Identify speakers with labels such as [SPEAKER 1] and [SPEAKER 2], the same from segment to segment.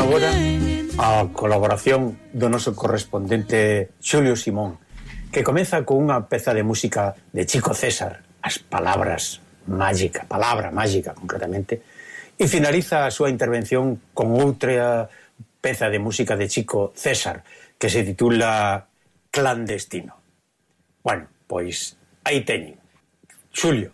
[SPEAKER 1] agora a colaboración do noso correspondente Xulio Simón, que comeza con unha peza de música de Chico César, As Palabras Mágica, Palabra Mágica concretamente, e finaliza a súa intervención con outra peza de música de Chico César, que se titula Clandestino. Bueno, pois aí teñen. Xulio.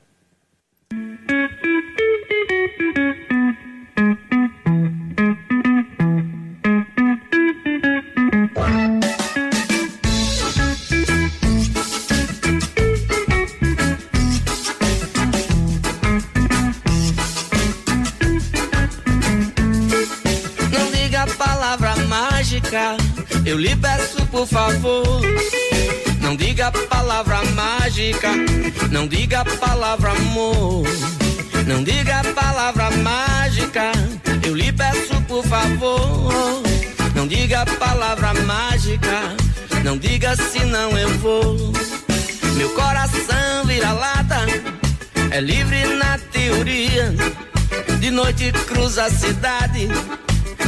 [SPEAKER 2] Eu lhe peço por favor. Não diga a palavra mágica, não diga a palavra amor. Não diga a palavra mágica, eu lhe peço por favor. Não diga a palavra mágica, não diga se não eu vou. Meu coração vira lata, é livre na teoria. De noite cruza a cidade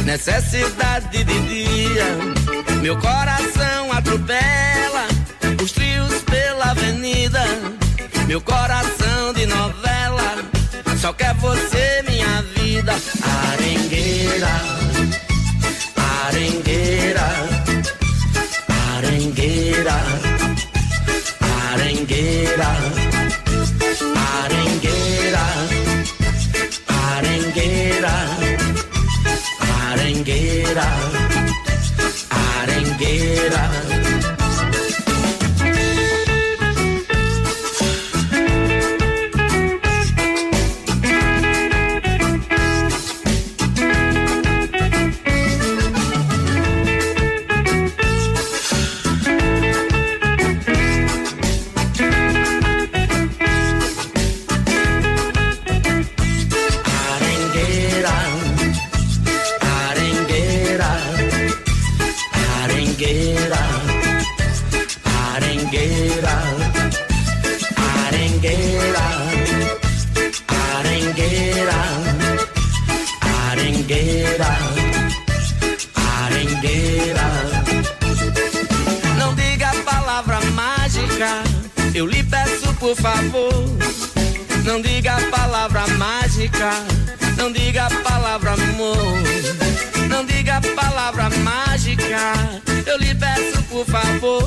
[SPEAKER 2] necessidade de dia. Meu coração atropela os trios pela avenida. Meu coração de novela só quer você, minha vida. Arengueira, arengueira, arengueira, arengueira, arengueira, arengueira, arengueira. Não
[SPEAKER 3] diga a palavra mágica, eu lhe peço por favor. Não
[SPEAKER 2] diga a palavra mágica, não diga a palavra amor não diga a palavra mágica. Eu lhe peço, por favor.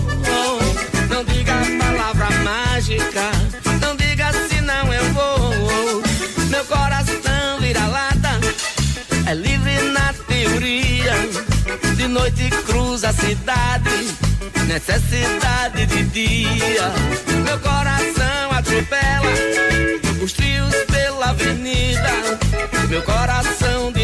[SPEAKER 2] Não diga a palavra mágica. Não diga senão eu vou.
[SPEAKER 3] Meu coração vira lata. É livre na teoria. De noite cruza a cidade. Necessidade de dia. Meu coração atropela os trios pela avenida.
[SPEAKER 4] Meu coração de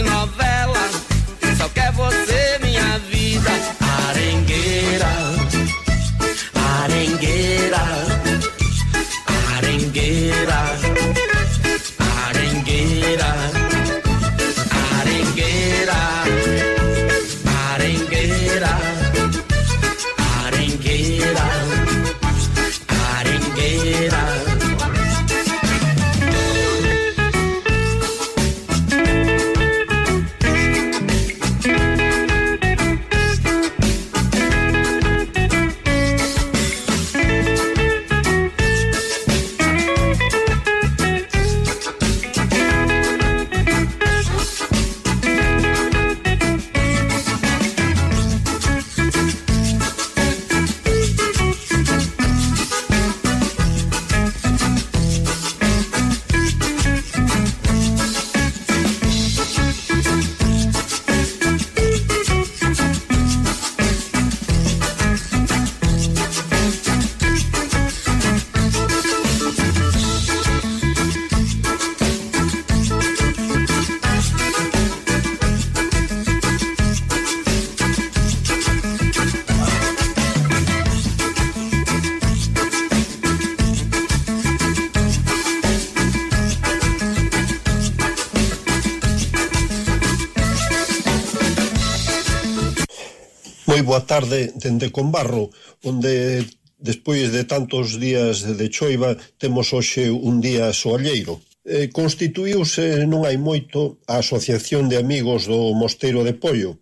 [SPEAKER 4] boa tarde dende Combarro, onde despois de tantos días de choiva temos hoxe un día soalleiro. Eh, constituíuse non hai moito a Asociación de Amigos do Mosteiro de Pollo,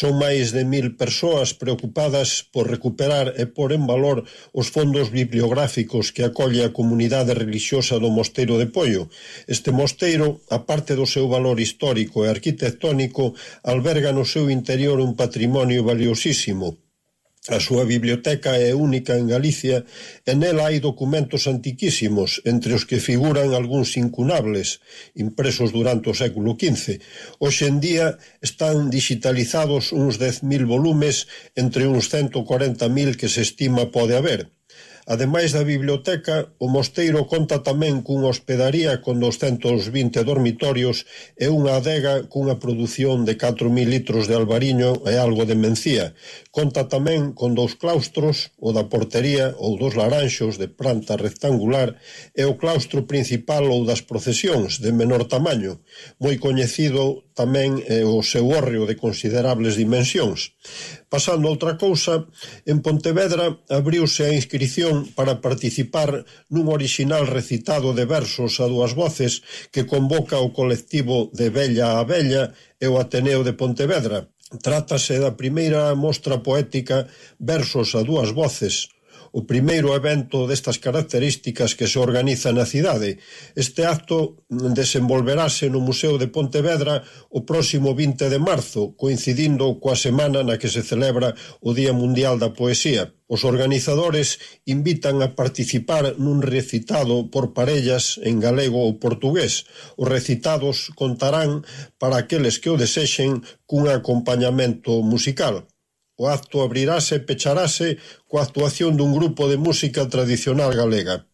[SPEAKER 4] Son máis de mil persoas preocupadas por recuperar e por en valor os fondos bibliográficos que acolle a comunidade religiosa do Mosteiro de Pollo. Este mosteiro, a parte do seu valor histórico e arquitectónico, alberga no seu interior un patrimonio valiosísimo, A súa biblioteca é única en Galicia e nela hai documentos antiquísimos, entre os que figuran algúns incunables, impresos durante o século XV. Hoxe en día están digitalizados uns 10.000 volumes entre uns 140.000 que se estima pode haber. Ademais da biblioteca, o mosteiro conta tamén cunha hospedaría con 220 dormitorios e unha adega cunha produción de 4.000 litros de albariño e algo de mencía. Conta tamén con dous claustros, o da portería ou dos laranxos de planta rectangular e o claustro principal ou das procesións de menor tamaño, moi coñecido tamén é o seu hórreo de considerables dimensións. Pasando a outra cousa, en Pontevedra abriuse a inscripción tamén para participar nun orixinal recitado de versos a dúas voces que convoca o colectivo de Bella a Bella e o Ateneo de Pontevedra. Trátase da primeira mostra poética Versos a dúas voces, o primeiro evento destas características que se organiza na cidade. Este acto desenvolverase no Museo de Pontevedra o próximo 20 de marzo, coincidindo coa semana na que se celebra o Día Mundial da Poesía. Os organizadores invitan a participar nun recitado por parellas en galego ou portugués. Os recitados contarán para aqueles que o desexen cun acompañamento musical. O acto abrirase e pecharase coa actuación dun grupo de música tradicional galega.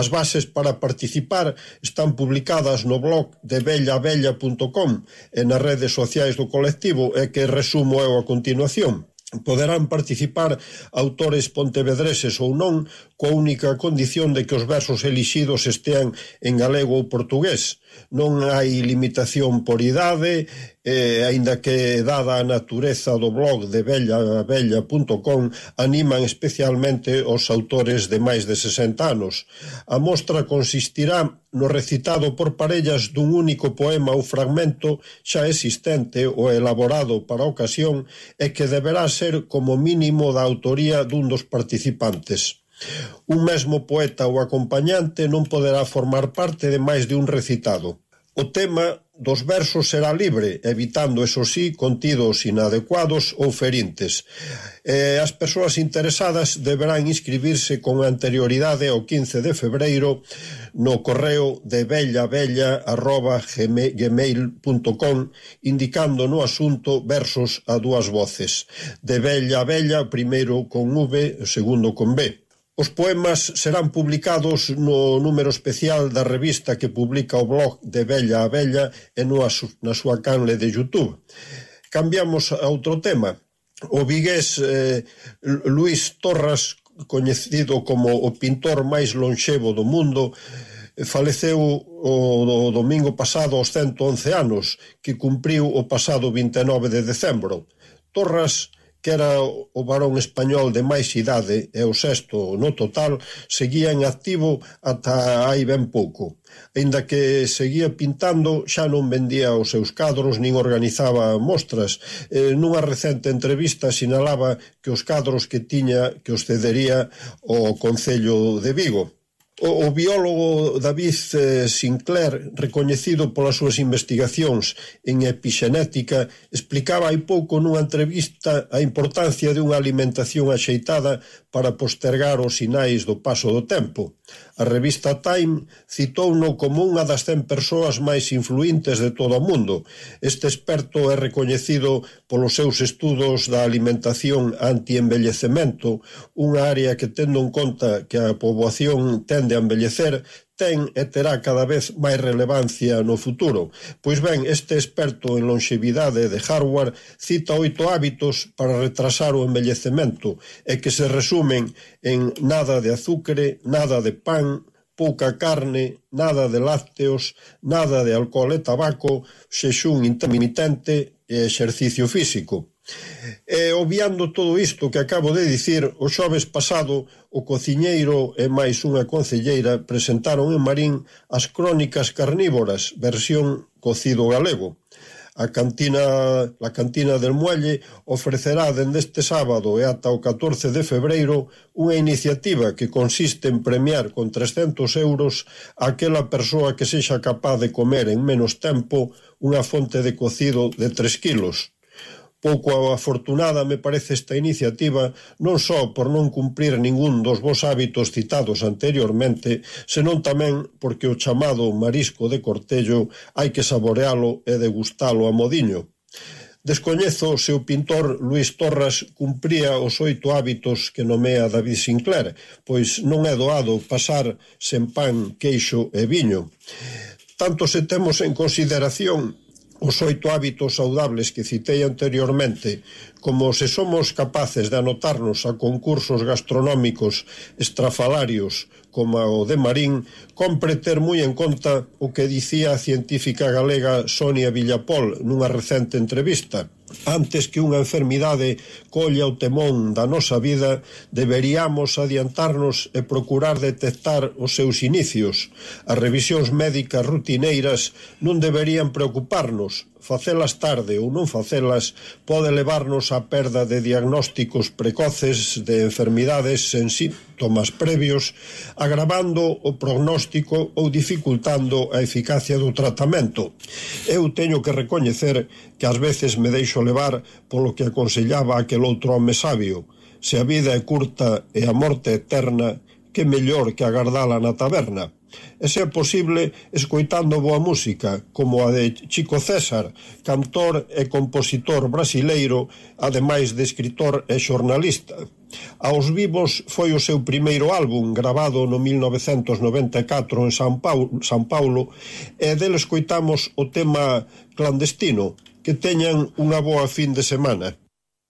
[SPEAKER 4] As bases para participar están publicadas no blog de bellavella.com e nas redes sociais do colectivo e que resumo eu a continuación. Poderán participar autores pontevedreses ou non coa única condición de que os versos elixidos estean en galego ou portugués non hai limitación por idade, eh, aínda que dada a natureza do blog de bellavella.com animan especialmente os autores de máis de 60 anos. A mostra consistirá no recitado por parellas dun único poema ou fragmento xa existente ou elaborado para a ocasión e que deberá ser como mínimo da autoría dun dos participantes. Un mesmo poeta ou acompañante non poderá formar parte de máis de un recitado. O tema dos versos será libre, evitando, eso sí, contidos inadecuados ou ferintes. E as persoas interesadas deberán inscribirse con anterioridade ao 15 de febreiro no correo de bellabella.gmail.com indicando no asunto versos a dúas voces. De bella bella, primeiro con V, segundo con B. Os poemas serán publicados no número especial da revista que publica o blog de Bella a Bella e no na súa canle de Youtube. Cambiamos a outro tema. O vigués eh, Luis Torras, coñecido como o pintor máis lonxevo do mundo, faleceu o, o domingo pasado aos 111 anos, que cumpriu o pasado 29 de decembro. Torras que era o varón español de máis idade e o sexto no total, seguía en activo ata hai ben pouco. Ainda que seguía pintando, xa non vendía os seus cadros nin organizaba mostras. Eh, nunha recente entrevista sinalaba que os cadros que tiña que os cedería ao Concello de Vigo o biólogo David eh, Sinclair, recoñecido polas súas investigacións en epixenética, explicaba hai pouco nunha entrevista a importancia de unha alimentación axeitada para postergar os sinais do paso do tempo. A revista Time citouno como unha das 100 persoas máis influentes de todo o mundo. Este experto é recoñecido polos seus estudos da alimentación anti-envellecemento, unha área que tendo en conta que a poboación ten tende a embellecer ten e terá cada vez máis relevancia no futuro. Pois ben, este experto en longevidade de Harvard cita oito hábitos para retrasar o envellecemento e que se resumen en nada de azúcar, nada de pan, pouca carne, nada de lácteos, nada de alcohol e tabaco, xexún intermitente e exercicio físico. E obviando todo isto que acabo de dicir, o xoves pasado o cociñeiro e máis unha concelleira presentaron en Marín as crónicas carnívoras, versión cocido galego. A cantina, la cantina del Muelle ofrecerá dende este sábado e ata o 14 de febreiro unha iniciativa que consiste en premiar con 300 euros aquela persoa que sexa capaz de comer en menos tempo unha fonte de cocido de 3 kilos. Pouco afortunada me parece esta iniciativa non só por non cumprir ningún dos vos hábitos citados anteriormente, senón tamén porque o chamado marisco de cortello hai que saborealo e degustalo a modiño. Descoñezo se o pintor Luis Torras cumpría os oito hábitos que nomea David Sinclair, pois non é doado pasar sen pan, queixo e viño. Tanto se temos en consideración os oito hábitos saudables que citei anteriormente, como se somos capaces de anotarnos a concursos gastronómicos estrafalarios como o de Marín, compre ter moi en conta o que dicía a científica galega Sonia Villapol nunha recente entrevista. Antes que unha enfermidade colla o temón da nosa vida, deberíamos adiantarnos e procurar detectar os seus inicios. As revisións médicas rutineiras non deberían preocuparnos, facelas tarde ou non facelas pode levarnos á perda de diagnósticos precoces de enfermidades sen síntomas previos, agravando o prognóstico ou dificultando a eficacia do tratamento. Eu teño que recoñecer que ás veces me deixo levar polo que aconsellaba aquel outro home sabio. Se a vida é curta e a morte eterna, que mellor que agardala na taberna. E se é posible, escoitando boa música, como a de Chico César, cantor e compositor brasileiro, ademais de escritor e xornalista. Aos vivos foi o seu primeiro álbum, grabado no 1994 en San Paulo, San Paulo e del escoitamos o tema clandestino. Que teñan unha boa fin de semana.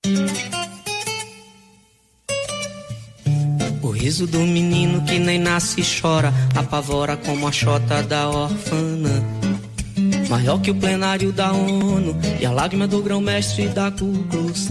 [SPEAKER 3] Música riso do menino que nem nasce e chora, apavora como a chota da orfana. Maior que o plenário da ONU e a lágrima do grão-mestre da Ku